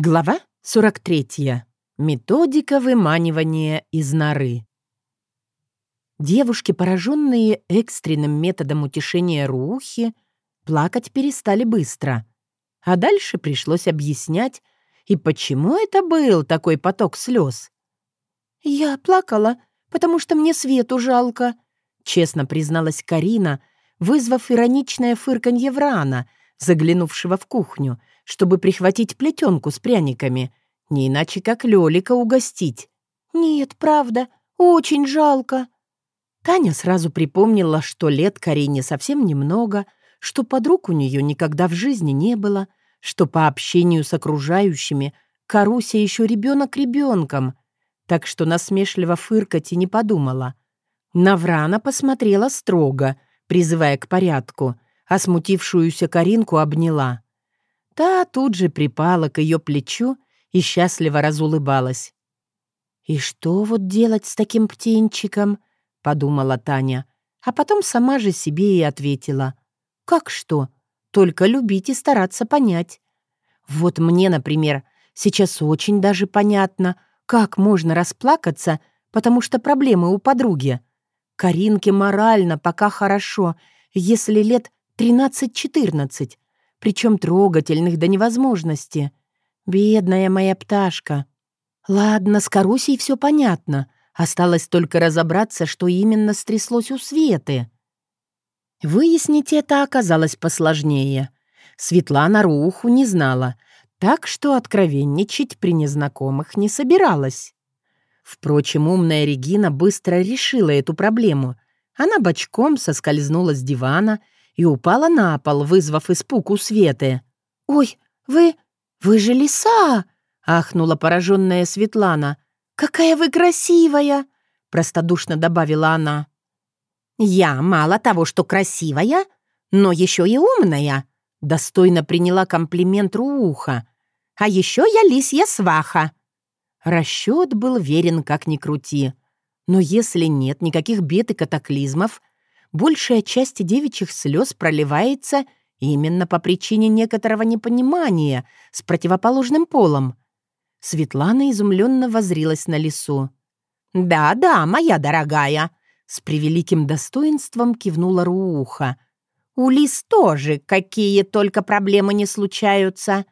Глава 43. Методика выманивания из норы. Девушки, пораженные экстренным методом утешения Рухи, плакать перестали быстро. А дальше пришлось объяснять, и почему это был такой поток слез. «Я плакала, потому что мне Свету жалко», — честно призналась Карина, вызвав ироничное фырканье Врана, заглянувшего в кухню, чтобы прихватить плетенку с пряниками, не иначе как Лёлика угостить. «Нет, правда, очень жалко». Таня сразу припомнила, что лет Карине совсем немного, что подруг у нее никогда в жизни не было, что по общению с окружающими Каруся еще ребенок ребенком, так что насмешливо фыркать и не подумала. Наврана посмотрела строго, призывая к порядку — а смутившуюся Каринку обняла. Та тут же припала к ее плечу и счастливо разулыбалась. «И что вот делать с таким птенчиком?» — подумала Таня, а потом сама же себе и ответила. «Как что? Только любить и стараться понять. Вот мне, например, сейчас очень даже понятно, как можно расплакаться, потому что проблемы у подруги. Каринке морально пока хорошо, если лет Тринадцать-четырнадцать, причем трогательных до невозможности. Бедная моя пташка. Ладно, с Карусей все понятно. Осталось только разобраться, что именно стряслось у Светы. Выяснить это оказалось посложнее. Светлана Руху не знала, так что откровенничать при незнакомых не собиралась. Впрочем, умная Регина быстро решила эту проблему. Она бочком соскользнула с дивана и упала на пол, вызвав испуг у Светы. «Ой, вы... вы же лиса!» — ахнула пораженная Светлана. «Какая вы красивая!» — простодушно добавила она. «Я мало того, что красивая, но еще и умная», — достойно приняла комплимент Рууха. «А еще я лисья сваха». Расчет был верен как ни крути. Но если нет никаких бед и катаклизмов, большая часть девичьих слез проливается именно по причине некоторого непонимания с противоположным полом. Светлана изумленно возрилась на лесу. «Да-да, моя дорогая», — с превеликим достоинством кивнула Рууха. «У лис тоже какие только проблемы не случаются».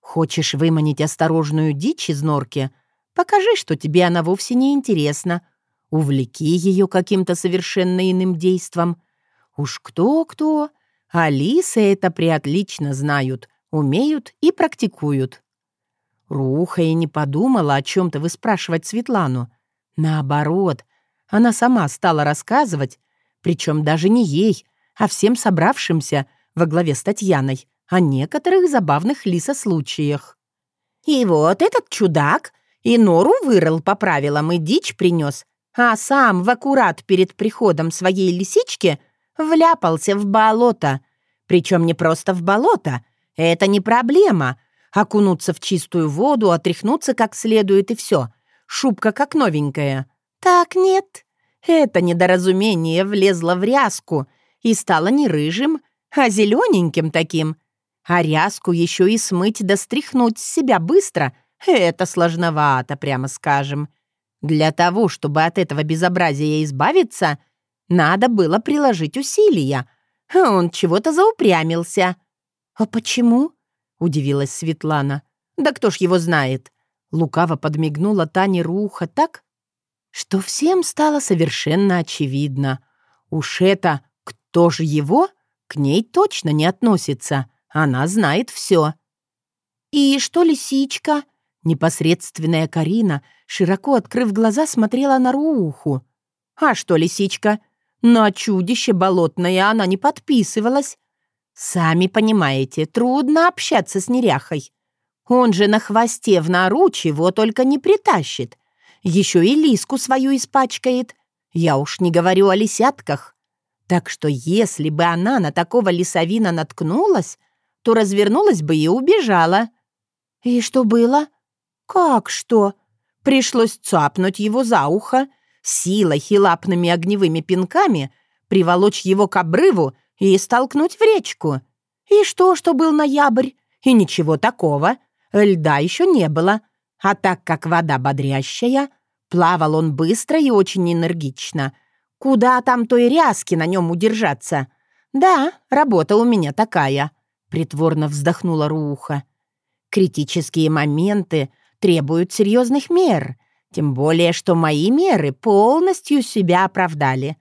«Хочешь выманить осторожную дичь из норки? Покажи, что тебе она вовсе не интересна. Увлеки ее каким-то совершенно иным действом. Уж кто-кто, Алисы это приотлично знают, умеют и практикуют. Руха и не подумала о чем-то выспрашивать Светлану. Наоборот, она сама стала рассказывать, причем даже не ей, а всем собравшимся во главе с Татьяной о некоторых забавных лисослучаях. «И вот этот чудак и нору вырыл по правилам и дичь принес, а сам в аккурат перед приходом своей лисички вляпался в болото. Причем не просто в болото. Это не проблема. Окунуться в чистую воду, отряхнуться как следует и все. Шубка как новенькая. Так нет. Это недоразумение влезло в ряску и стало не рыжим, а зелененьким таким. А ряску еще и смыть да стряхнуть с себя быстро — это сложновато, прямо скажем. Для того, чтобы от этого безобразия избавиться, надо было приложить усилия. Он чего-то заупрямился. «А почему?» — удивилась Светлана. «Да кто ж его знает?» Лукаво подмигнула Тане Руха так, что всем стало совершенно очевидно. Уж это «кто же его?» к ней точно не относится. Она знает все. «И что лисичка?» Непосредственная Карина, широко открыв глаза, смотрела на Рууху. «А что, лисичка? На чудище болотное она не подписывалась. Сами понимаете, трудно общаться с неряхой. Он же на хвосте в нору чего только не притащит. Еще и лиску свою испачкает. Я уж не говорю о лисятках. Так что если бы она на такого лисовина наткнулась, то развернулась бы и убежала». «И что было?» «Как что?» Пришлось цапнуть его за ухо, силой и лапными огневыми пинками приволочь его к обрыву и столкнуть в речку. И что, что был ноябрь? И ничего такого. льда еще не было, а так как вода бодрящая, плавал он быстро и очень энергично. Куда там той ряски на нем удержаться? Да, работа у меня такая, притворно вздохнула Руха. Критические моменты требуют серьезных мер, тем более, что мои меры полностью себя оправдали.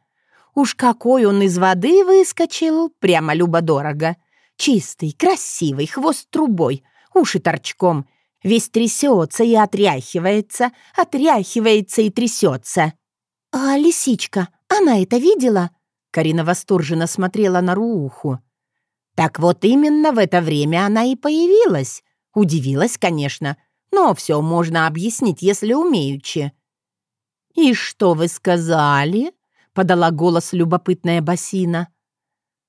Уж какой он из воды выскочил, прямо любо-дорого. Чистый, красивый, хвост трубой, уши торчком. Весь трясется и отряхивается, отряхивается и трясется. «А лисичка, она это видела?» Карина восторженно смотрела на Рууху. «Так вот именно в это время она и появилась. Удивилась, конечно, но все можно объяснить, если умеючи». «И что вы сказали?» — подала голос любопытная басина.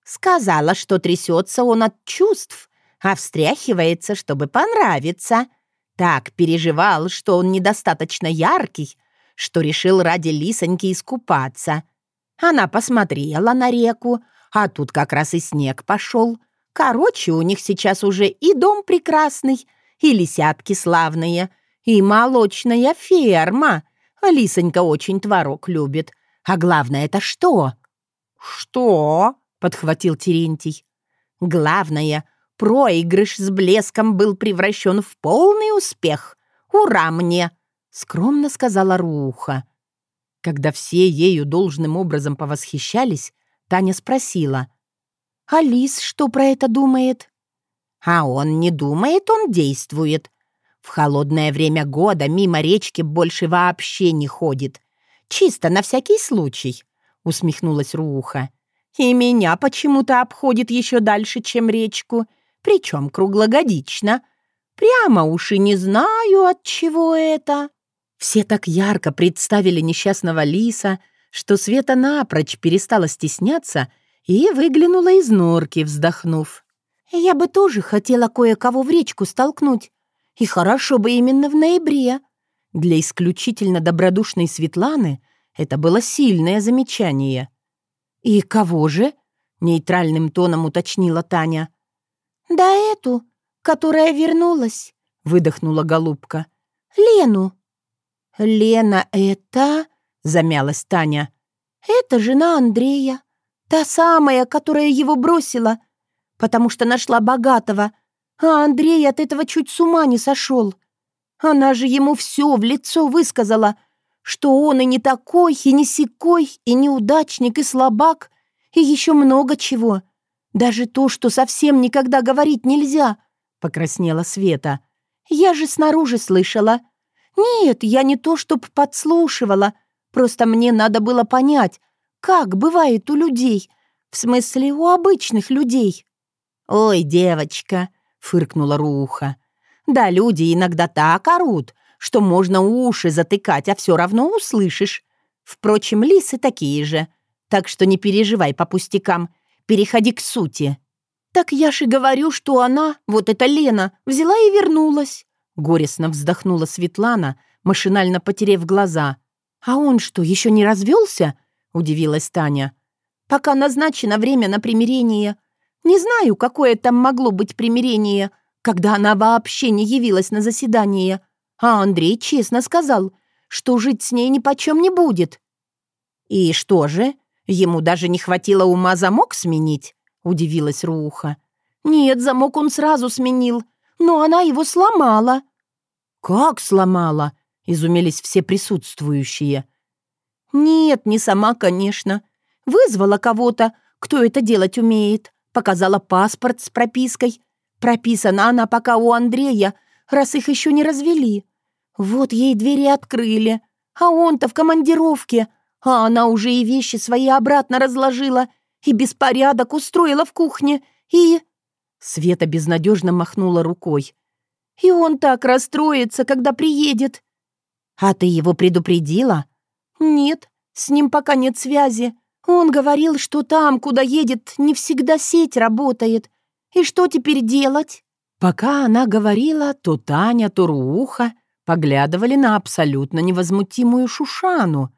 «Сказала, что трясется он от чувств, а встряхивается, чтобы понравиться. Так переживал, что он недостаточно яркий, что решил ради лисоньки искупаться. Она посмотрела на реку, а тут как раз и снег пошел. Короче, у них сейчас уже и дом прекрасный, и лисятки славные, и молочная ферма. Лисонька очень творог любит. А главное это что?» «Что?» — подхватил Терентий. «Главное, проигрыш с блеском был превращен в полный успех. Ура мне!» — скромно сказала Руха. Когда все ею должным образом повосхищались, Таня спросила. «Алис что про это думает?» «А он не думает, он действует. В холодное время года мимо речки больше вообще не ходит. Чисто на всякий случай», — усмехнулась Руха. «И меня почему-то обходит еще дальше, чем речку, причем круглогодично. Прямо уж и не знаю, от чего это». Все так ярко представили несчастного лиса, что Света напрочь перестала стесняться и выглянула из норки, вздохнув. «Я бы тоже хотела кое-кого в речку столкнуть. И хорошо бы именно в ноябре», для исключительно добродушной Светланы это было сильное замечание. «И кого же?» — нейтральным тоном уточнила Таня. «Да эту, которая вернулась», — выдохнула голубка. «Лену». «Лена это...» — замялась Таня. «Это жена Андрея, та самая, которая его бросила, потому что нашла богатого, а Андрей от этого чуть с ума не сошел. Она же ему все в лицо высказала, что он и не такой, и не сякой, и неудачник, и слабак, и еще много чего. Даже то, что совсем никогда говорить нельзя, — покраснела Света. Я же снаружи слышала. Нет, я не то, чтоб подслушивала, просто мне надо было понять, как бывает у людей, в смысле у обычных людей. «Ой, девочка», — фыркнула Руха, да, люди иногда так орут, что можно уши затыкать, а все равно услышишь. Впрочем, лисы такие же. Так что не переживай по пустякам. Переходи к сути. Так я же говорю, что она, вот эта Лена, взяла и вернулась. Горестно вздохнула Светлана, машинально потерев глаза. «А он что, еще не развелся?» — удивилась Таня. «Пока назначено время на примирение. Не знаю, какое там могло быть примирение, когда она вообще не явилась на заседание, а Андрей честно сказал, что жить с ней ни почем не будет. «И что же, ему даже не хватило ума замок сменить?» — удивилась Руха. «Нет, замок он сразу сменил, но она его сломала». «Как сломала?» — изумились все присутствующие. «Нет, не сама, конечно. Вызвала кого-то, кто это делать умеет, показала паспорт с пропиской, Прописана она пока у Андрея, раз их еще не развели. Вот ей двери открыли, а он-то в командировке, а она уже и вещи свои обратно разложила, и беспорядок устроила в кухне, и...» Света безнадежно махнула рукой. «И он так расстроится, когда приедет». «А ты его предупредила?» «Нет, с ним пока нет связи. Он говорил, что там, куда едет, не всегда сеть работает, и что теперь делать?» Пока она говорила, то Таня, то Руха поглядывали на абсолютно невозмутимую Шушану,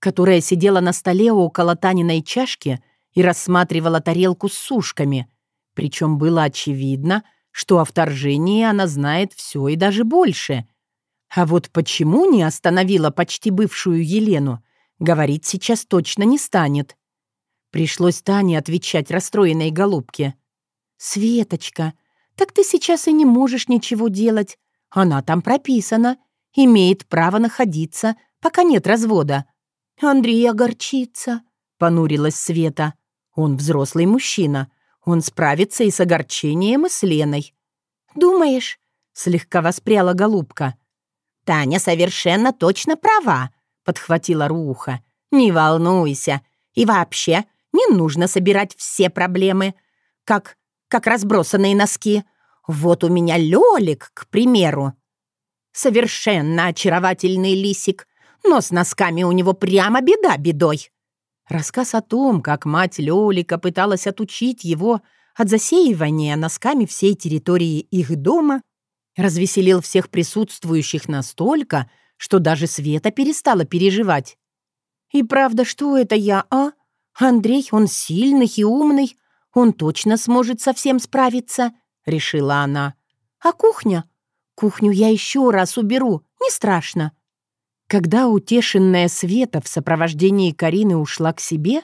которая сидела на столе около Таниной чашки и рассматривала тарелку с сушками. Причем было очевидно, что о вторжении она знает все и даже больше. А вот почему не остановила почти бывшую Елену, говорить сейчас точно не станет. Пришлось Тане отвечать расстроенной голубке. «Светочка, так ты сейчас и не можешь ничего делать. Она там прописана, имеет право находиться, пока нет развода». «Андрей огорчится», — понурилась Света. «Он взрослый мужчина. Он справится и с огорчением, и с Леной». «Думаешь?» — слегка воспряла голубка. «Таня совершенно точно права», — подхватила Руха. «Не волнуйся. И вообще, не нужно собирать все проблемы, как, как разбросанные носки. Вот у меня Лёлик, к примеру. Совершенно очаровательный лисик, но с носками у него прямо беда бедой. Рассказ о том, как мать Лёлика пыталась отучить его от засеивания носками всей территории их дома, развеселил всех присутствующих настолько, что даже Света перестала переживать. «И правда, что это я, а? Андрей, он сильный и умный, он точно сможет со всем справиться», — решила она. «А кухня? Кухню я еще раз уберу, не страшно». Когда утешенная Света в сопровождении Карины ушла к себе,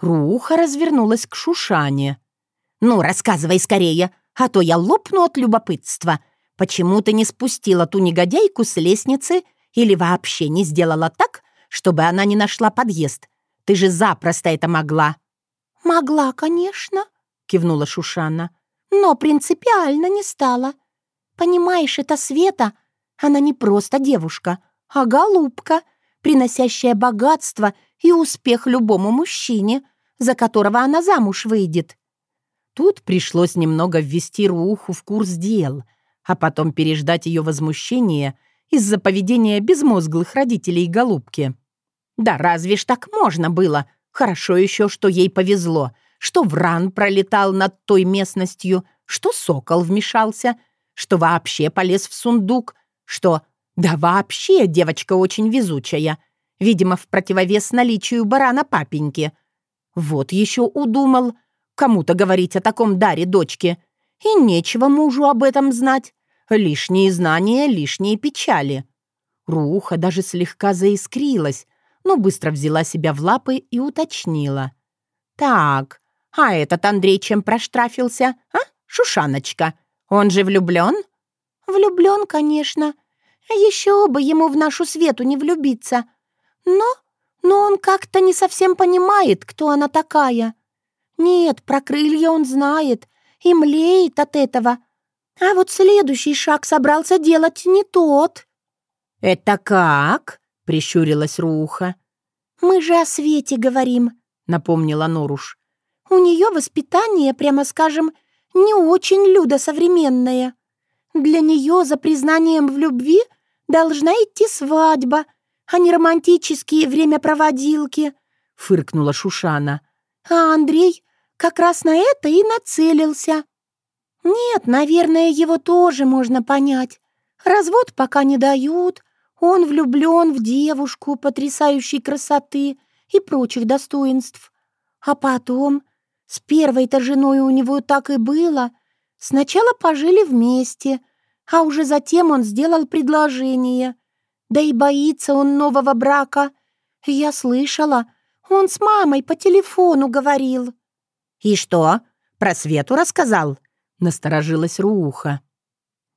Руха развернулась к Шушане. «Ну, рассказывай скорее, а то я лопну от любопытства. Почему ты не спустила ту негодяйку с лестницы или вообще не сделала так, чтобы она не нашла подъезд? Ты же запросто это могла». «Могла, конечно», — кивнула Шушана, «но принципиально не стала. Понимаешь, это Света, она не просто девушка, а голубка, приносящая богатство и успех любому мужчине, за которого она замуж выйдет». Тут пришлось немного ввести Руху в курс дел, а потом переждать ее возмущение из-за поведения безмозглых родителей голубки. Да разве ж так можно было? Хорошо еще, что ей повезло, что Вран пролетал над той местностью, что Сокол вмешался, что вообще полез в сундук, что... Да вообще девочка очень везучая, видимо, в противовес наличию барана папеньки. Вот еще удумал кому-то говорить о таком даре дочке. И нечего мужу об этом знать. Лишние знания, лишние печали. Руха даже слегка заискрилась, но быстро взяла себя в лапы и уточнила. «Так, а этот Андрей чем проштрафился, а, Шушаночка? Он же влюблен?» «Влюблен, конечно. Еще бы ему в нашу Свету не влюбиться. Но, но он как-то не совсем понимает, кто она такая. Нет, про крылья он знает и млеет от этого. А вот следующий шаг собрался делать не тот». «Это как?» прищурилась Руха. «Мы же о Свете говорим», — напомнила Норуш. «У нее воспитание, прямо скажем, не очень людо-современное. Для нее за признанием в любви должна идти свадьба, а не романтические времяпроводилки», — фыркнула Шушана. «А Андрей как раз на это и нацелился. Нет, наверное, его тоже можно понять. Развод пока не дают, он влюблен в девушку потрясающей красоты и прочих достоинств. А потом, с первой-то женой у него так и было. Сначала пожили вместе, а уже затем он сделал предложение. Да и боится он нового брака. Я слышала, он с мамой по телефону говорил. «И что, про Свету рассказал?» — насторожилась Руха.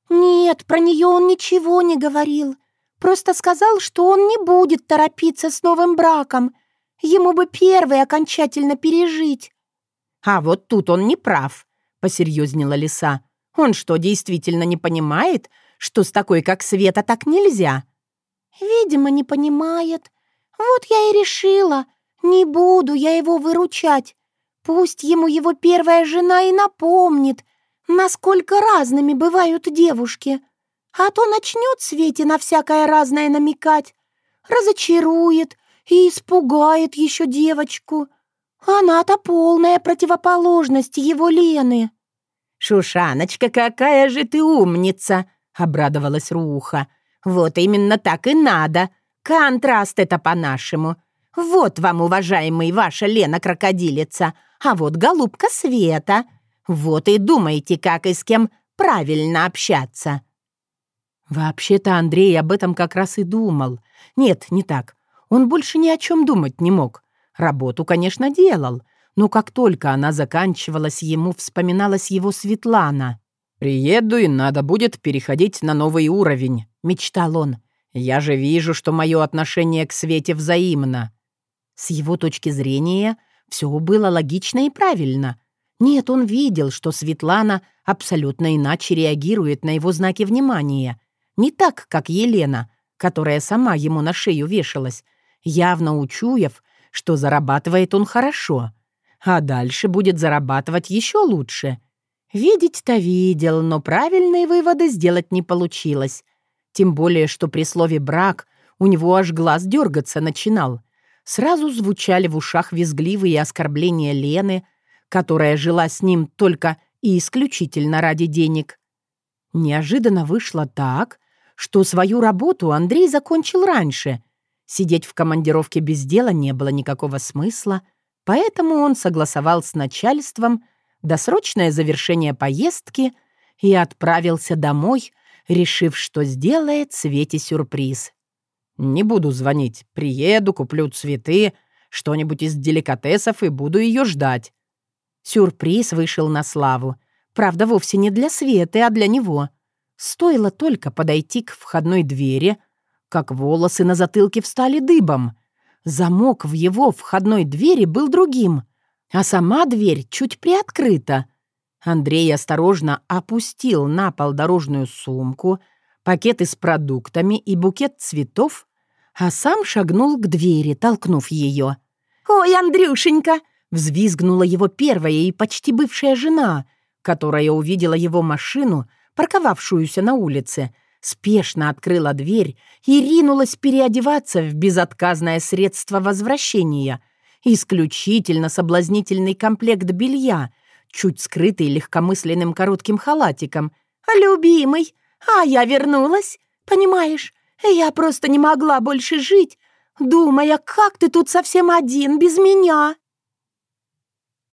«Нет, про нее он ничего не говорил. Просто сказал, что он не будет торопиться с новым браком. Ему бы первый окончательно пережить. А вот тут он не прав, посерьезнела лиса. Он что, действительно не понимает, что с такой, как Света, так нельзя? Видимо, не понимает. Вот я и решила. Не буду я его выручать. Пусть ему его первая жена и напомнит, насколько разными бывают девушки. А то начнет Свете на всякое разное намекать, разочарует и испугает еще девочку. Она-то полная противоположность его Лены. «Шушаночка, какая же ты умница!» — обрадовалась Руха. «Вот именно так и надо. Контраст это по-нашему. Вот вам, уважаемый, ваша Лена-крокодилица, а вот голубка Света. Вот и думайте, как и с кем правильно общаться». Вообще-то Андрей об этом как раз и думал. Нет, не так. Он больше ни о чем думать не мог. Работу, конечно, делал, но как только она заканчивалась, ему вспоминалась его Светлана. «Приеду, и надо будет переходить на новый уровень», — мечтал он. «Я же вижу, что мое отношение к Свете взаимно». С его точки зрения все было логично и правильно. Нет, он видел, что Светлана абсолютно иначе реагирует на его знаки внимания. Не так, как Елена, которая сама ему на шею вешалась, явно учуяв, что зарабатывает он хорошо, а дальше будет зарабатывать еще лучше. Видеть-то видел, но правильные выводы сделать не получилось. Тем более, что при слове «брак» у него аж глаз дергаться начинал. Сразу звучали в ушах визгливые оскорбления Лены, которая жила с ним только и исключительно ради денег. Неожиданно вышло так, что свою работу Андрей закончил раньше. Сидеть в командировке без дела не было никакого смысла, поэтому он согласовал с начальством досрочное завершение поездки и отправился домой, решив, что сделает Свете сюрприз. «Не буду звонить. Приеду, куплю цветы, что-нибудь из деликатесов и буду ее ждать». Сюрприз вышел на славу. Правда, вовсе не для Светы, а для него — Стоило только подойти к входной двери, как волосы на затылке встали дыбом. Замок в его входной двери был другим, а сама дверь чуть приоткрыта. Андрей осторожно опустил на пол дорожную сумку, пакеты с продуктами и букет цветов, а сам шагнул к двери, толкнув ее. «Ой, Андрюшенька!» — взвизгнула его первая и почти бывшая жена, которая увидела его машину — парковавшуюся на улице, спешно открыла дверь и ринулась переодеваться в безотказное средство возвращения. Исключительно соблазнительный комплект белья, чуть скрытый легкомысленным коротким халатиком. «Любимый, а я вернулась, понимаешь? Я просто не могла больше жить, думая, как ты тут совсем один, без меня».